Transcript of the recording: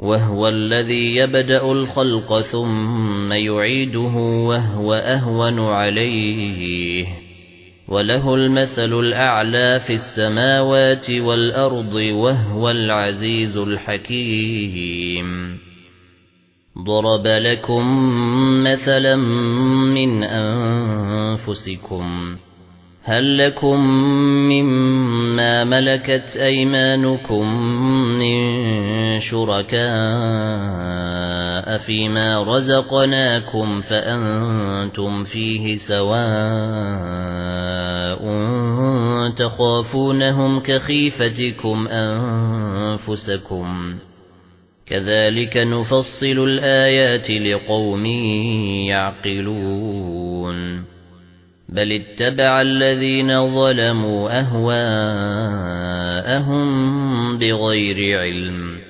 وهو الذي يبدأ الخلق ثم يعيده وهو أهون عليه. وله المثل الأعلى في السماوات والأرض وهو العزيز الحكيم. ضرب لكم مثلا من أنفسكم. هل لكم مما ملكت أيمانكم من شركاء فيما رزقناكم فأنتم فيه سواء تخافونهم كخيفتكم أنفسكم كذلك نفصل الآيات لقوم يعقلون بل اتبع الذين ظلموا أهواءهم بغير علم